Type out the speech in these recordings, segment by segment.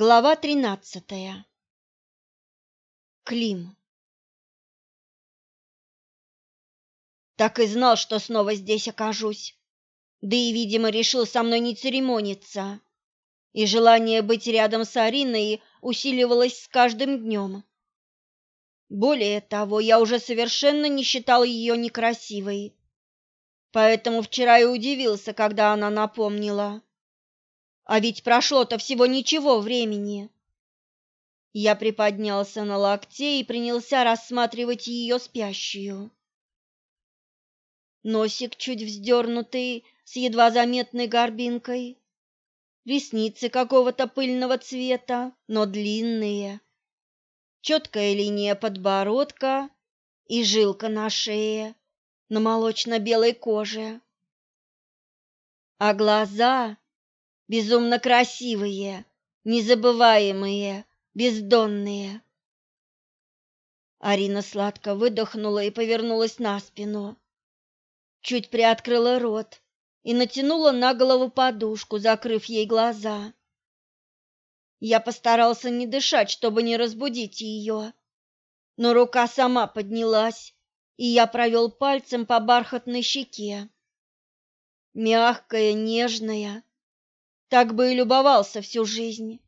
Глава тринадцатая. Клим. Так и знал, что снова здесь окажусь. Да и, видимо, решил со мной не церемониться. И желание быть рядом с Ариной усиливалось с каждым днем. Более того, я уже совершенно не считал ее некрасивой. Поэтому вчера и удивился, когда она напомнила. А ведь прошло-то всего ничего времени. Я приподнялся на локте и принялся рассматривать ее спящую. Носик чуть вздернутый, с едва заметной горбинкой, ресницы какого-то пыльного цвета, но длинные, четкая линия подбородка и жилка на шее, на молочно-белой коже. А глаза безумно красивые, незабываемые, бездонные. Арина сладко выдохнула и повернулась на спину. Чуть приоткрыла рот и натянула на голову подушку, закрыв ей глаза. Я постарался не дышать, чтобы не разбудить ее, но рука сама поднялась, и я провел пальцем по бархатной щеке. Мягкая, нежная, так бы и любовался всю жизнь.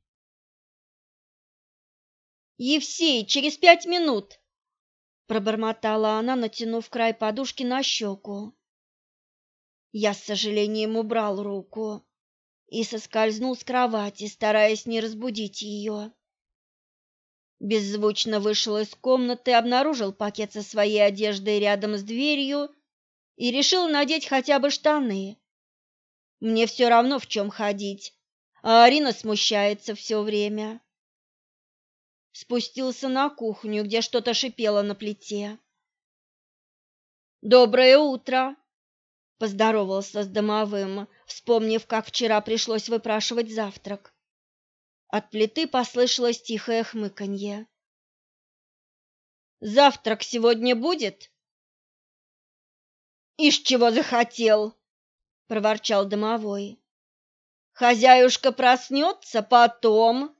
Евсей, через пять минут, пробормотала она, натянув край подушки на щеку. Я с сожалением убрал руку и соскользнул с кровати, стараясь не разбудить ее. Беззвучно вышел из комнаты, обнаружил пакет со своей одеждой рядом с дверью и решил надеть хотя бы штаны. Мне все равно в чем ходить, а Арина смущается все время. Спустился на кухню, где что-то шипело на плите. «Доброе утро!» — поздоровался с домовым, вспомнив, как вчера пришлось выпрашивать завтрак. От плиты послышалось тихое хмыканье. «Завтрак сегодня будет?» «Ишь, чего захотел!» Проворчал домовой. Хозяюшка проснется потом.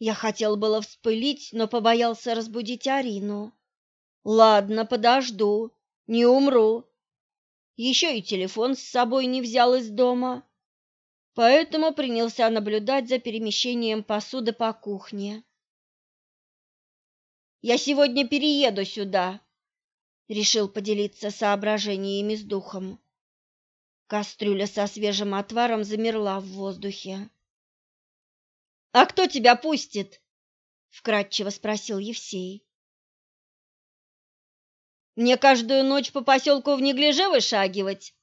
Я хотел было вспылить, но побоялся разбудить Арину. Ладно, подожду, не умру. Еще и телефон с собой не взял из дома, поэтому принялся наблюдать за перемещением посуды по кухне. Я сегодня перееду сюда, решил поделиться соображениями с духом. Кастрюля со свежим отваром замерла в воздухе. «А кто тебя пустит?» — вкратчиво спросил Евсей. «Мне каждую ночь по поселку в неглиже вышагивать?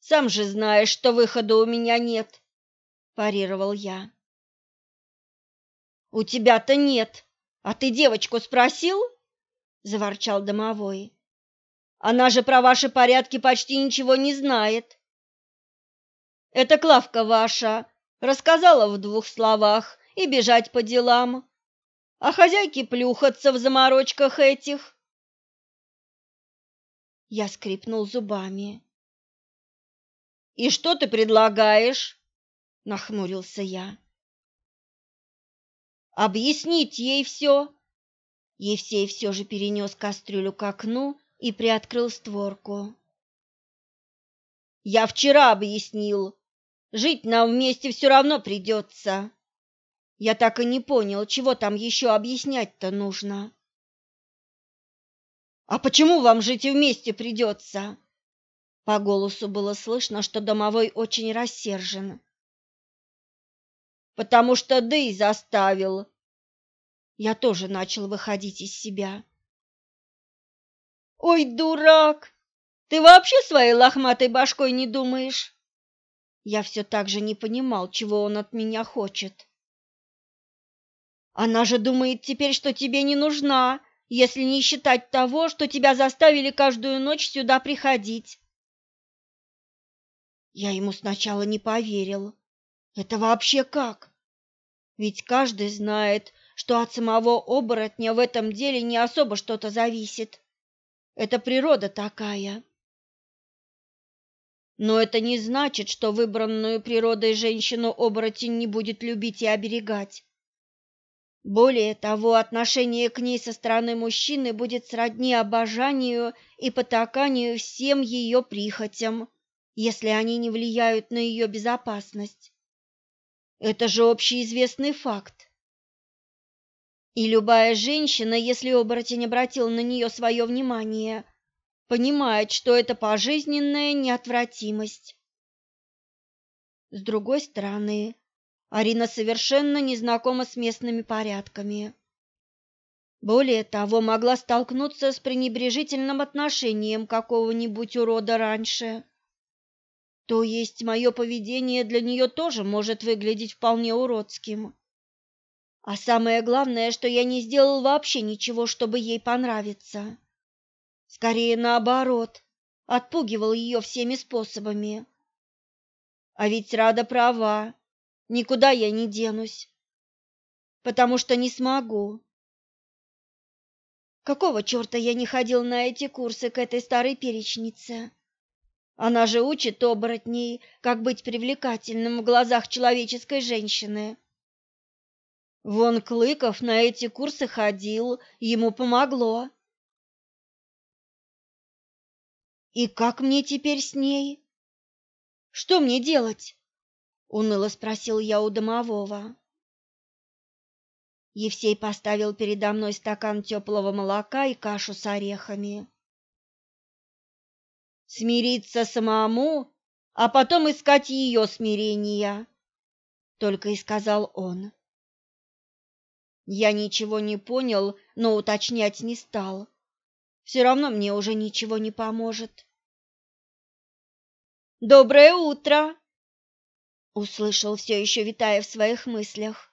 Сам же знаешь, что выхода у меня нет», — парировал я. «У тебя-то нет, а ты девочку спросил?» — заворчал домовой. «Она же про ваши порядки почти ничего не знает». Это Клавка ваша рассказала в двух словах и бежать по делам. А хозяйки плюхаться в заморочках этих. Я скрипнул зубами. И что ты предлагаешь? нахмурился я. Объяснить ей все. Евсей все же перенес кастрюлю к окну и приоткрыл створку. Я вчера объяснил, Жить нам вместе все равно придется. Я так и не понял, чего там еще объяснять-то нужно. А почему вам жить вместе придется? По голосу было слышно, что домовой очень рассержен. Потому что Дэй заставил. Я тоже начал выходить из себя. Ой, дурак! Ты вообще своей лохматой башкой не думаешь? Я все так же не понимал, чего он от меня хочет. Она же думает теперь, что тебе не нужна, если не считать того, что тебя заставили каждую ночь сюда приходить. Я ему сначала не поверил. Это вообще как? Ведь каждый знает, что от самого оборотня в этом деле не особо что-то зависит. Это природа такая. Но это не значит, что выбранную природой женщину-оборотень не будет любить и оберегать. Более того, отношение к ней со стороны мужчины будет сродни обожанию и потаканию всем ее прихотям, если они не влияют на ее безопасность. Это же общеизвестный факт. И любая женщина, если оборотень обратил на нее свое внимание, понимает, что это пожизненная неотвратимость. С другой стороны, Арина совершенно не знакома с местными порядками. Более того, могла столкнуться с пренебрежительным отношением какого-нибудь урода раньше. То есть мое поведение для нее тоже может выглядеть вполне уродским. А самое главное, что я не сделал вообще ничего, чтобы ей понравиться. Скорее наоборот, отпугивал ее всеми способами. А ведь Рада права, никуда я не денусь, потому что не смогу. Какого черта я не ходил на эти курсы к этой старой перечнице? Она же учит оборотней, как быть привлекательным в глазах человеческой женщины. Вон Клыков на эти курсы ходил, ему помогло. И как мне теперь с ней? Что мне делать? уныло спросил я у домового. Евсей поставил передо мной стакан теплого молока и кашу с орехами смириться самому, а потом искать ее смирения, только и сказал он. Я ничего не понял, но уточнять не стал. Все равно мне уже ничего не поможет. Доброе утро, услышал все еще витая в своих мыслях.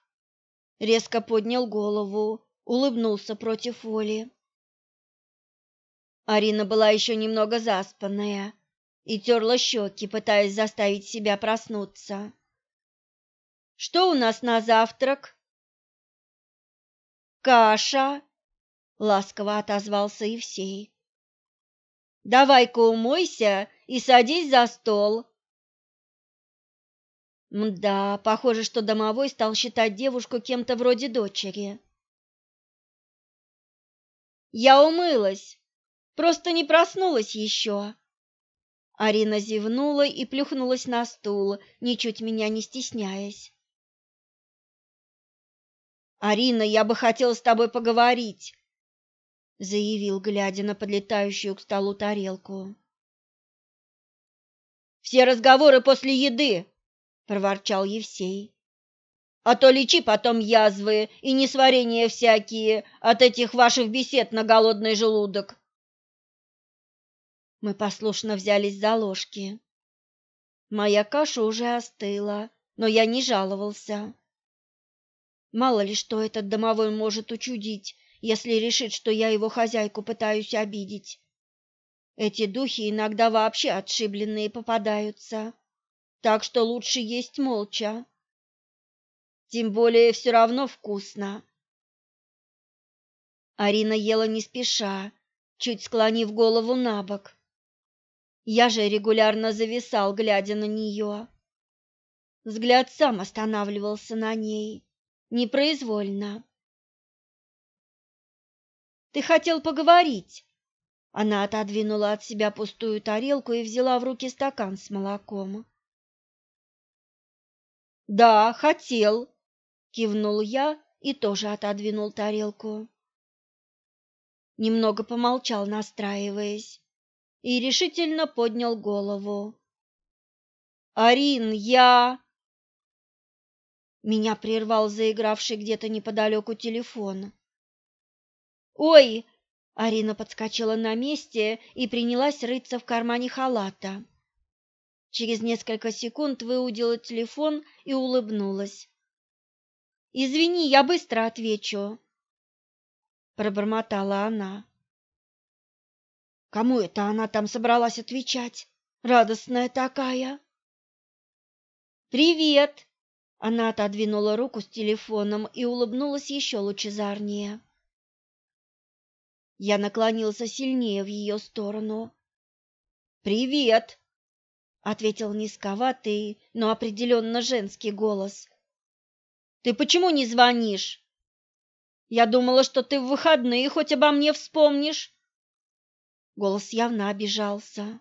Резко поднял голову, улыбнулся против воли. Арина была еще немного заспанная и терла щеки, пытаясь заставить себя проснуться. «Что у нас на завтрак?» «Каша», — ласково отозвался Евсей. «Давай-ка умойся и садись за стол». Да, похоже, что домовой стал считать девушку кем-то вроде дочери. «Я умылась», Просто не проснулась еще. Арина зевнула и плюхнулась на стул, ничуть меня не стесняясь. «Арина, я бы хотел с тобой поговорить», — заявил, глядя на подлетающую к столу тарелку. «Все разговоры после еды», — проворчал Евсей. «А то лечи потом язвы и несварения всякие от этих ваших бесед на голодный желудок». Мы послушно взялись за ложки. Моя каша уже остыла, но я не жаловался. Мало ли что этот домовой может учудить, если решит, что я его хозяйку пытаюсь обидеть. Эти духи иногда вообще отшибленные попадаются, так что лучше есть молча. Тем более все равно вкусно. Арина ела не спеша, чуть склонив голову на бок. Я же регулярно зависал, глядя на нее. Взгляд сам останавливался на ней, непроизвольно. «Ты хотел поговорить?» Она отодвинула от себя пустую тарелку и взяла в руки стакан с молоком. «Да, хотел», — кивнул я и тоже отодвинул тарелку. Немного помолчал, настраиваясь и решительно поднял голову. «Арин, я...» Меня прервал заигравший где-то неподалеку телефон. «Ой!» — Арина подскочила на месте и принялась рыться в кармане халата. Через несколько секунд выудила телефон и улыбнулась. «Извини, я быстро отвечу», — пробормотала она. Кому это она там собралась отвечать? Радостная такая. Привет. Она отодвинула руку с телефоном и улыбнулась еще лучезарнее. Я наклонился сильнее в ее сторону. Привет. ответил низковатый, но определенно женский голос. Ты почему не звонишь? Я думала, что ты в выходные хоть обо мне вспомнишь. Голос явно обижался.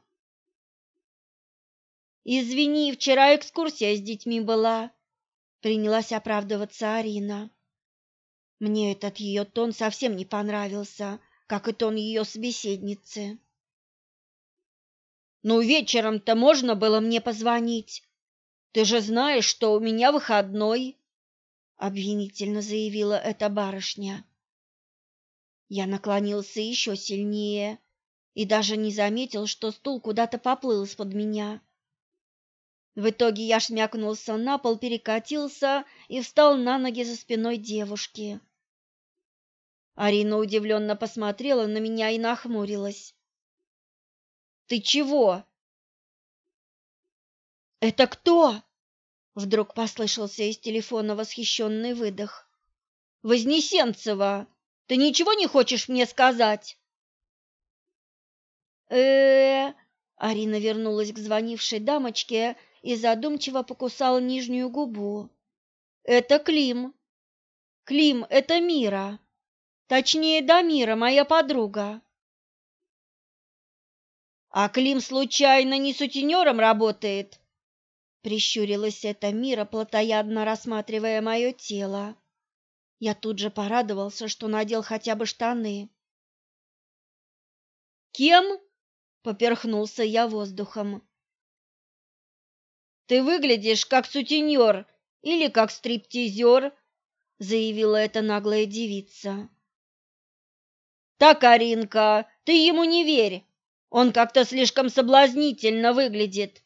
Извини, вчера экскурсия с детьми была, принялась оправдываться Арина. Мне этот ее тон совсем не понравился, как и тон ее собеседницы. Ну, вечером-то можно было мне позвонить. Ты же знаешь, что у меня выходной, обвинительно заявила эта барышня. Я наклонился еще сильнее и даже не заметил, что стул куда-то поплыл из-под меня. В итоге я шмякнулся на пол, перекатился и встал на ноги за спиной девушки. Арина удивленно посмотрела на меня и нахмурилась. «Ты чего?» «Это кто?» Вдруг послышался из телефона восхищенный выдох. «Вознесенцева, ты ничего не хочешь мне сказать?» э Арина вернулась к звонившей дамочке и задумчиво покусала нижнюю губу. «Это Клим. Клим, это Мира. Точнее, Дамира, моя подруга». «А Клим случайно не сутенером работает?» Прищурилась эта Мира, плотоядно рассматривая мое тело. Я тут же порадовался, что надел хотя бы штаны. «Кем?» — поперхнулся я воздухом. «Ты выглядишь как сутенер или как стриптизер», — заявила эта наглая девица. «Так, Аринка, ты ему не верь, он как-то слишком соблазнительно выглядит.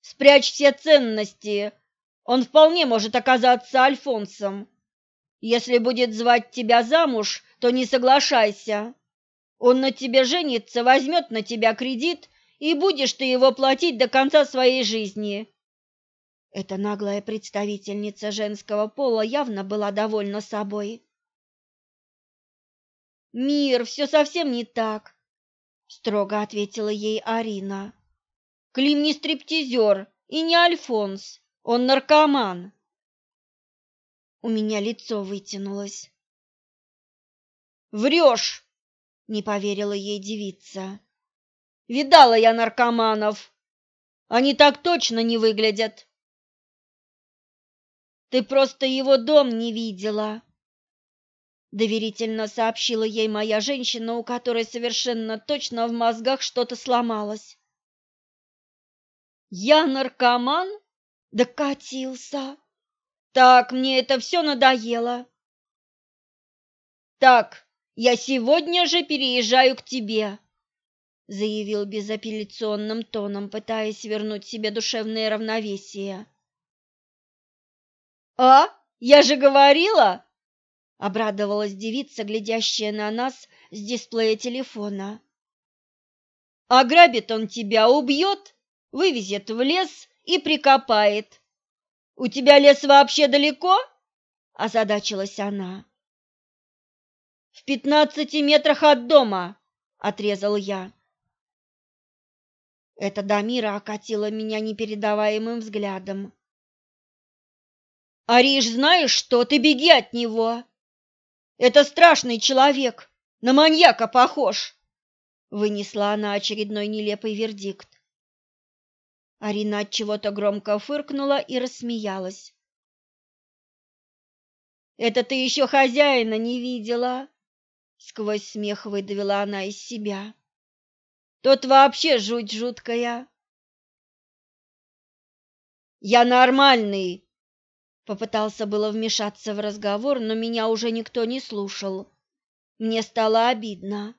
Спрячь все ценности, он вполне может оказаться Альфонсом. Если будет звать тебя замуж, то не соглашайся. Он на тебе женится, возьмет на тебя кредит и будешь ты его платить до конца своей жизни. Эта наглая представительница женского пола явно была довольна собой. Мир, все совсем не так, строго ответила ей Арина. Клим не стриптизер и не Альфонс, он наркоман. У меня лицо вытянулось. Врешь, не поверила ей девица. Видала я наркоманов. Они так точно не выглядят. Ты просто его дом не видела. Доверительно сообщила ей моя женщина, у которой совершенно точно в мозгах что-то сломалось. Я наркоман? Докатился. Так, мне это все надоело. Так, я сегодня же переезжаю к тебе заявил безапелляционным тоном, пытаясь вернуть себе душевное равновесие. А? Я же говорила, обрадовалась девица, глядящая на нас с дисплея телефона. Ограбит он тебя, убьет, вывезет в лес и прикопает. У тебя лес вообще далеко? озадачилась она. В пятнадцати метрах от дома, отрезал я. Эта Дамира окатила меня непередаваемым взглядом. «Ариш, знаешь что? Ты беги от него! Это страшный человек, на маньяка похож!» Вынесла она очередной нелепый вердикт. Арина от чего-то громко фыркнула и рассмеялась. «Это ты еще хозяина не видела?» Сквозь смех выдавила она из себя. Тот вообще жуть жуткая. Я нормальный. Попытался было вмешаться в разговор, но меня уже никто не слушал. Мне стало обидно.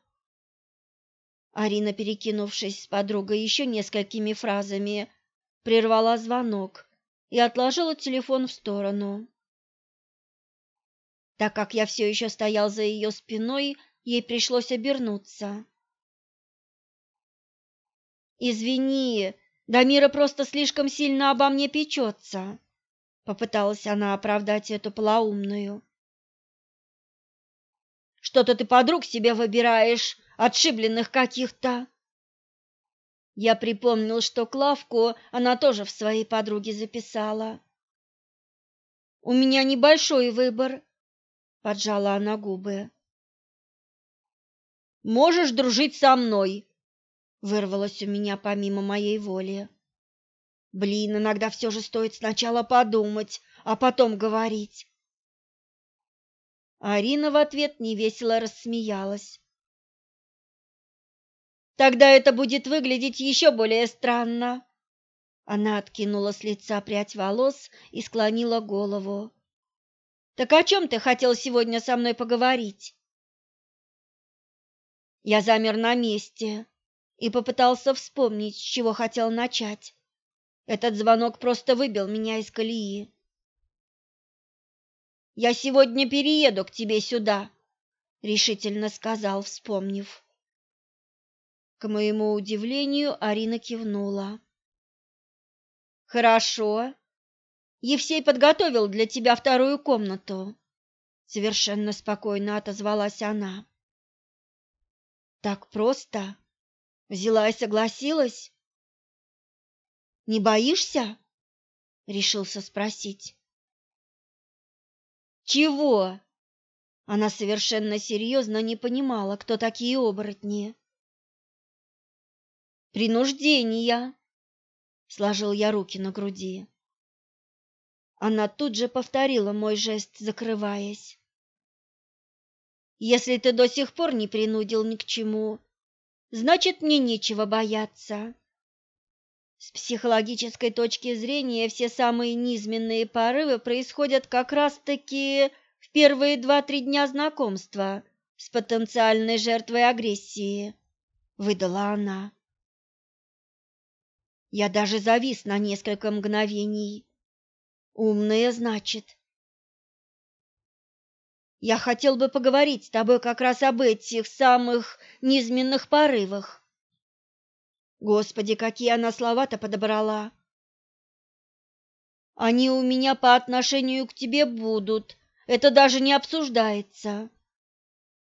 Арина, перекинувшись с подругой еще несколькими фразами, прервала звонок и отложила телефон в сторону. Так как я все еще стоял за ее спиной, ей пришлось обернуться. Извини, Дамира просто слишком сильно обо мне печется», — попыталась она оправдать эту полоумную. «Что-то ты подруг себе выбираешь, отшибленных каких-то». Я припомнил, что Клавку она тоже в своей подруге записала. У меня небольшой выбор, поджала она губы. Можешь дружить со мной, вырвалось у меня помимо моей воли. Блин, иногда все же стоит сначала подумать, а потом говорить. Арина в ответ невесело рассмеялась. Тогда это будет выглядеть еще более странно. Она откинула с лица прядь волос и склонила голову. Так о чем ты хотел сегодня со мной поговорить? Я замер на месте и попытался вспомнить, с чего хотел начать. Этот звонок просто выбил меня из колеи. Я сегодня перееду к тебе сюда, решительно сказал, вспомнив. К моему удивлению, Арина кивнула. Хорошо. Евсей подготовил для тебя вторую комнату, совершенно спокойно отозвалась она. Так просто взяла и согласилась? Не боишься? решился спросить. Чего? Она совершенно серьезно не понимала, кто такие оборотни. Принуждения. Сложил я руки на груди. Она тут же повторила мой жест, закрываясь. Если ты до сих пор не принудил ни к чему, значит, мне нечего бояться. С психологической точки зрения все самые низменные порывы происходят как раз-таки в первые два-три дня знакомства с потенциальной жертвой агрессии, выдала она. Я даже завис на несколько мгновений. Умная, значит. Я хотел бы поговорить с тобой как раз об этих самых низменных порывах. Господи, какие она слова-то подобрала. Они у меня по отношению к тебе будут, это даже не обсуждается.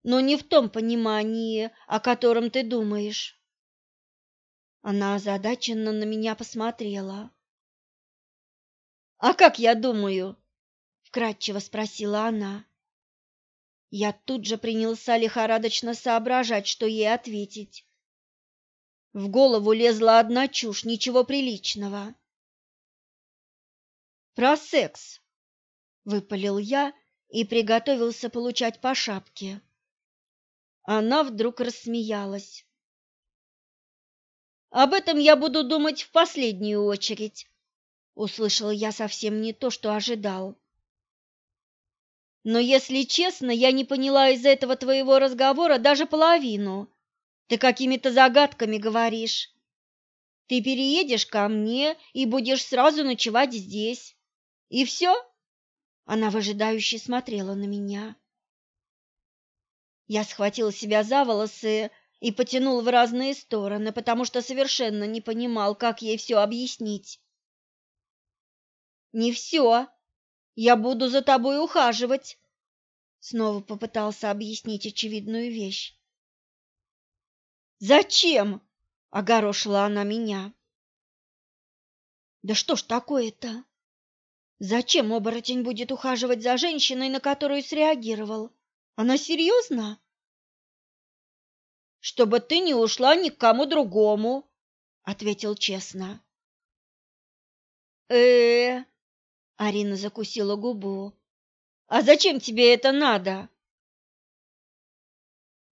Но не в том понимании, о котором ты думаешь. Она озадаченно на меня посмотрела. «А как я думаю?» — вкратчиво спросила она. Я тут же принялся лихорадочно соображать, что ей ответить. В голову лезла одна чушь, ничего приличного. Про секс, выпалил я и приготовился получать по шапке. Она вдруг рассмеялась. Об этом я буду думать в последнюю очередь, услышал я совсем не то, что ожидал. Но если честно, я не поняла из этого твоего разговора даже половину. Ты какими-то загадками говоришь. Ты переедешь ко мне и будешь сразу ночевать здесь. И все?» Она выжидающе смотрела на меня. Я схватил себя за волосы и потянул в разные стороны, потому что совершенно не понимал, как ей все объяснить. «Не все. Я буду за тобой ухаживать», — снова попытался объяснить очевидную вещь. Зачем? огорошила она меня. Да что ж такое-то? Зачем оборотень будет ухаживать за женщиной, на которую среагировал? Она серьезно? Чтобы ты не ушла ни к кому другому, ответил честно. Э, -э, -э Арина закусила губу. А зачем тебе это надо?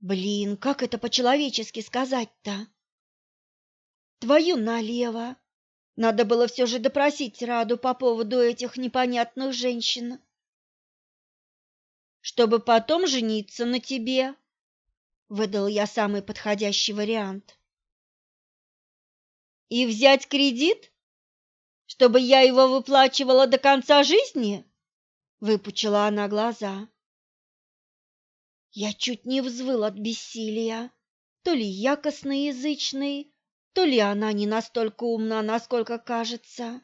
Блин, как это по-человечески сказать-то? Твою налево. Надо было все же допросить Раду по поводу этих непонятных женщин. Чтобы потом жениться на тебе, выдал я самый подходящий вариант. И взять кредит, чтобы я его выплачивала до конца жизни? Выпучила она глаза. Я чуть не взвыл от бессилия. То ли я косноязычный, то ли она не настолько умна, насколько кажется.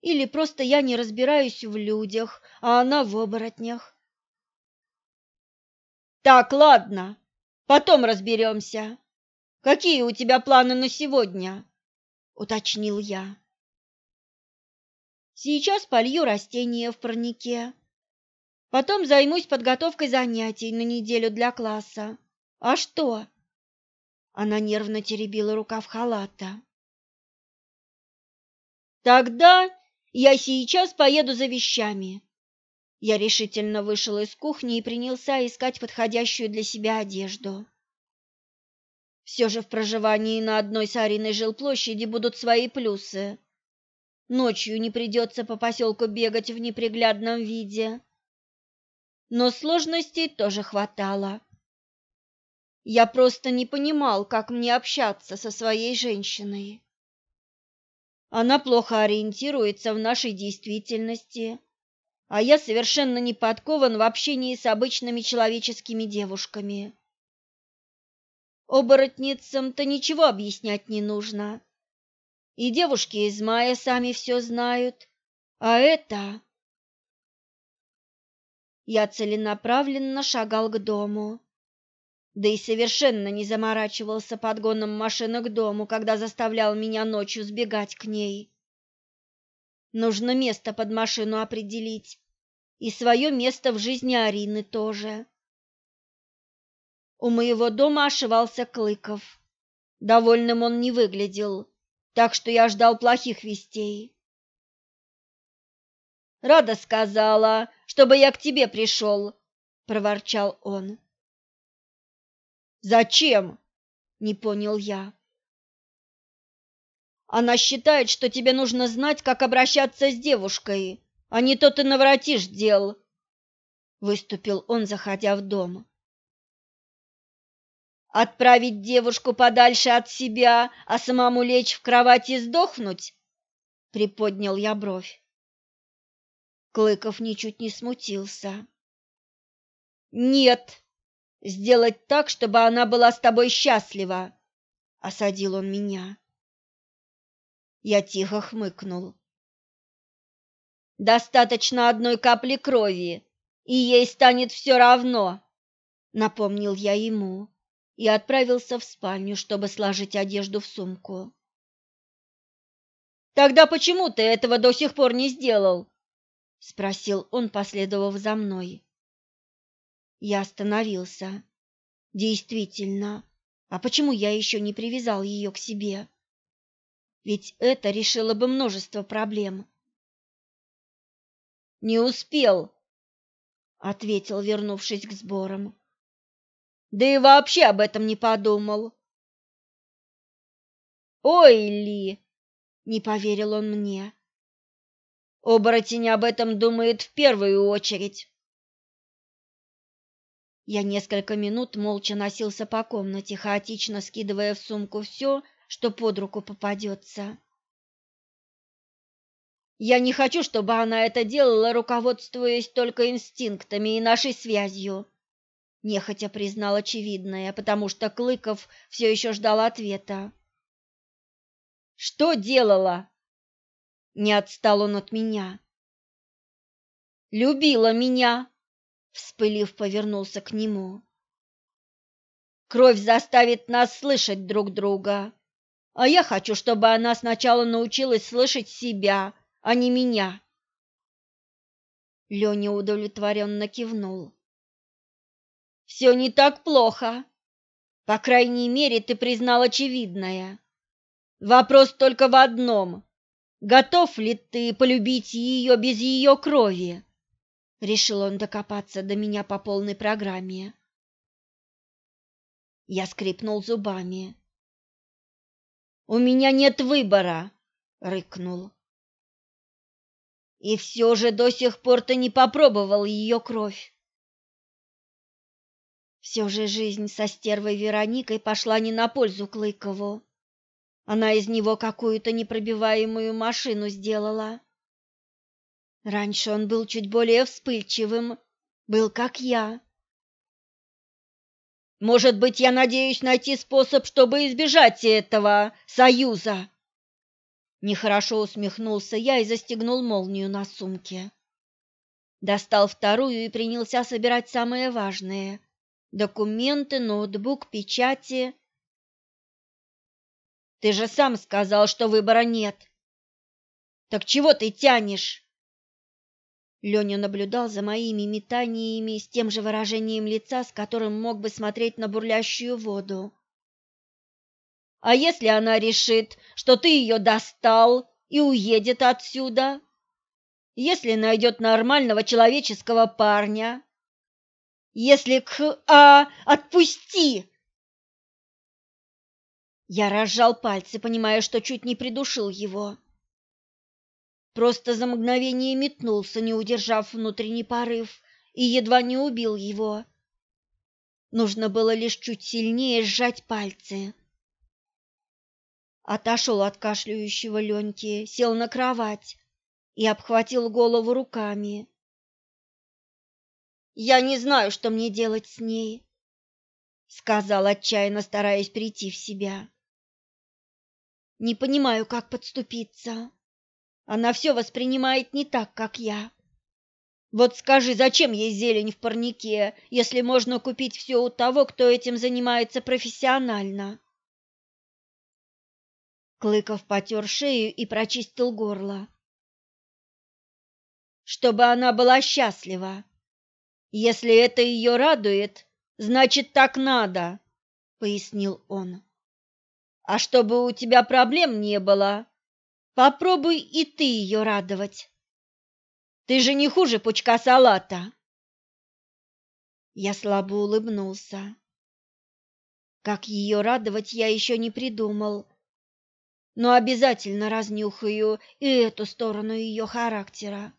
Или просто я не разбираюсь в людях, а она в оборотнях. Так, ладно, потом разберемся. Какие у тебя планы на сегодня? уточнил я. Сейчас полью растения в парнике. Потом займусь подготовкой занятий на неделю для класса. А что? Она нервно теребила рукав халата. Тогда я сейчас поеду за вещами. Я решительно вышел из кухни и принялся искать подходящую для себя одежду. Все же в проживании на одной с Ариной жилплощади будут свои плюсы. Ночью не придется по поселку бегать в неприглядном виде. Но сложностей тоже хватало. Я просто не понимал, как мне общаться со своей женщиной. Она плохо ориентируется в нашей действительности, а я совершенно не подкован в общении с обычными человеческими девушками. Оборотницам-то ничего объяснять не нужно. И девушки из мая сами все знают. А это... Я целенаправленно шагал к дому. Да и совершенно не заморачивался подгоном машины к дому, когда заставлял меня ночью сбегать к ней. Нужно место под машину определить. И свое место в жизни Арины тоже. У моего дома ошивался Клыков. Довольным он не выглядел, так что я ждал плохих вестей. «Рада сказала, чтобы я к тебе пришел», — проворчал он. «Зачем?» — не понял я. «Она считает, что тебе нужно знать, как обращаться с девушкой, а не то ты наворотишь дел», — выступил он, заходя в дом. Отправить девушку подальше от себя, а самому лечь в кровать и сдохнуть? Приподнял я бровь. Клыков ничуть не смутился. Нет, сделать так, чтобы она была с тобой счастлива, осадил он меня. Я тихо хмыкнул. Достаточно одной капли крови, и ей станет все равно, напомнил я ему и отправился в спальню, чтобы сложить одежду в сумку. Тогда почему ты этого до сих пор не сделал? Спросил он, последовав за мной. Я остановился. Действительно, а почему я еще не привязал ее к себе? Ведь это решило бы множество проблем. Не успел, ответил, вернувшись к сборам. Да и вообще об этом не подумал. Ой, Ли, не поверил он мне. Оборотень об этом думает в первую очередь. Я несколько минут молча носился по комнате, хаотично скидывая в сумку все, что под руку попадется. Я не хочу, чтобы она это делала, руководствуясь только инстинктами и нашей связью нехотя признал очевидное, потому что Клыков все еще ждал ответа. Что делала? Не отстал он от меня. Любила меня, вспылив, повернулся к нему. Кровь заставит нас слышать друг друга, а я хочу, чтобы она сначала научилась слышать себя, а не меня. Леня удовлетворенно кивнул. Все не так плохо. По крайней мере, ты признал очевидное. Вопрос только в одном. Готов ли ты полюбить ее без ее крови? Решил он докопаться до меня по полной программе. Я скрипнул зубами. У меня нет выбора, рыкнул. И все же до сих пор ты не попробовал ее кровь. Все же жизнь со стервой Вероникой пошла не на пользу Клыкову. Она из него какую-то непробиваемую машину сделала. Раньше он был чуть более вспыльчивым, был как я. Может быть, я надеюсь найти способ, чтобы избежать этого союза. Нехорошо усмехнулся я и застегнул молнию на сумке. Достал вторую и принялся собирать самое важное документы, ноутбук, печати. Ты же сам сказал, что выбора нет. Так чего ты тянешь? Леня наблюдал за моими метаниями с тем же выражением лица, с которым мог бы смотреть на бурлящую воду. А если она решит, что ты ее достал и уедет отсюда? Если найдет нормального человеческого парня? Если к... А, отпусти! Я разжал пальцы, понимая, что чуть не придушил его. Просто за мгновение метнулся, не удержав внутренний порыв, и едва не убил его. Нужно было лишь чуть сильнее сжать пальцы. Отошел от кашляющего Леньки, сел на кровать и обхватил голову руками. «Я не знаю, что мне делать с ней», — сказал отчаянно, стараясь прийти в себя. «Не понимаю, как подступиться». Она все воспринимает не так, как я. Вот скажи, зачем ей зелень в парнике, если можно купить все у того, кто этим занимается профессионально? Клыков потер шею и прочистил горло. Чтобы она была счастлива. Если это ее радует, значит, так надо, пояснил он. А чтобы у тебя проблем не было, Попробуй и ты ее радовать. Ты же не хуже пучка салата. Я слабо улыбнулся. Как ее радовать, я еще не придумал, но обязательно разнюхаю и эту сторону ее характера.